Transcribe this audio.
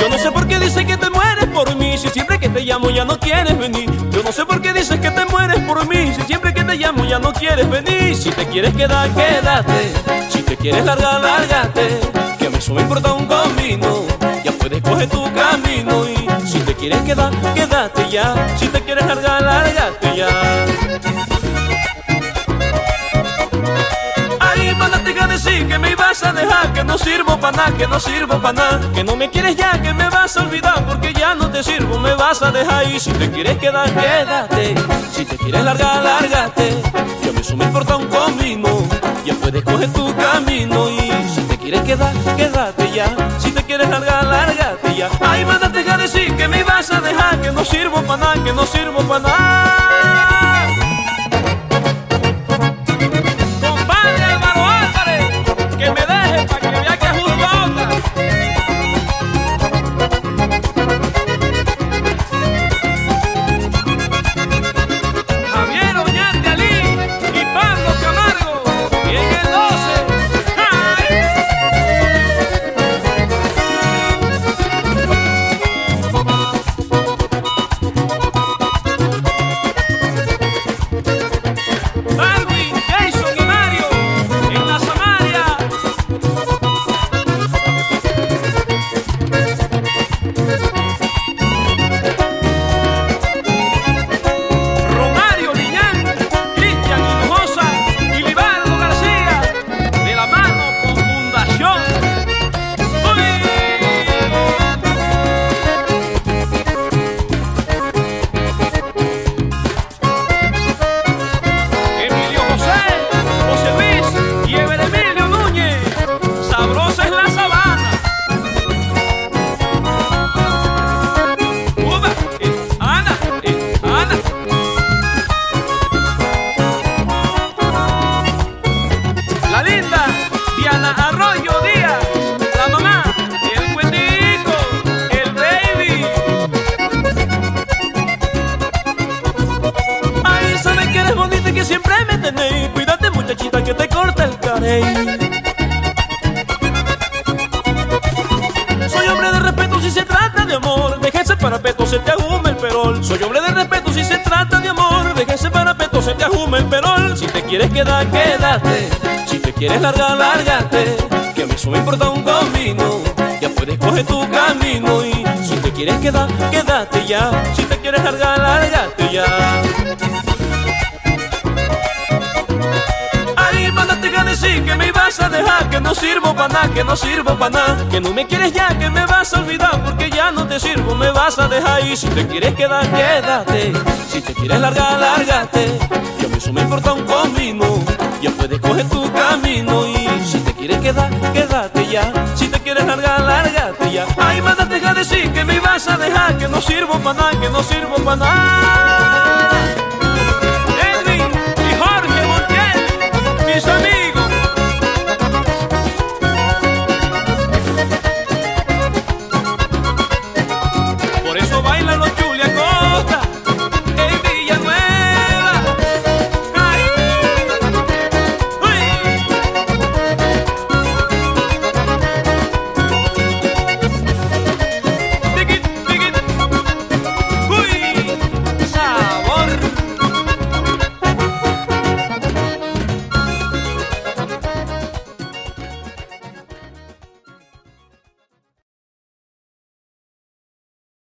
Yo no sé por qué dices que te mueres por mí, si siempre que te llamo ya no quieres venir. Yo no sé por qué dices que te mueres por mí, si siempre que te llamo ya no quieres venir. Si te quieres quedar, quédate. Si te quieres largar, lárgate. Que a mí eso me importa un comino. Ya puedes coger tu camino y si te quieres quedar, quédate ya. Si te quieres largar, lárgate ya. Ibas a dejar, que no sirvo para nada, que no sirvo para nada, que no me quieres ya, que me vas a olvidar porque ya no te sirvo, me vas a dejar. Y si te quieres quedar, quédate, si te quieres largar, lárgate, eso me importa un comino, ya puedes coger tu camino. Y si te quieres quedar, quédate ya, si te quieres largar, lárgate ya. Ahí mandaste a decir que me ibas a dejar, que no sirvo para nada, que no sirvo para nada. Diana Arroyo Díaz, la mamá, el cuentico, el baby. Ay, sabes que eres bonita y que siempre me tenéis. Cuídate, muchachita, que te corta el carey. Soy hombre de respeto si se trata de amor. Deja ese parapeto, se te ajume el perol. Soy hombre de respeto si se trata de amor. Deja ese parapeto, se te ajume el perol. Si te quieres quedar, quédate. Si te quieres largar, lárgate. Que a mí eso me importa un comino. Ya puedes coger tu camino. Y si te quieres quedar, quédate ya. Si te quieres largar, lárgate ya. Ahí mandaste a decir que me ibas a dejar, que no sirvo para nada, que no sirvo para nada, que no me quieres ya, que me vas a olvidar porque ya no te sirvo, me vas a dejar y si te quieres quedar, quédate, si te quieres largar, lárgate, que a mí eso me importa un comino, ya puedes coger tu camino y si te quieres quedar, quédate ya, si te quieres largar, lárgate ya. Ahí mandaste a decir que me ibas a dejar, que no sirvo para nada, que no sirvo para nada.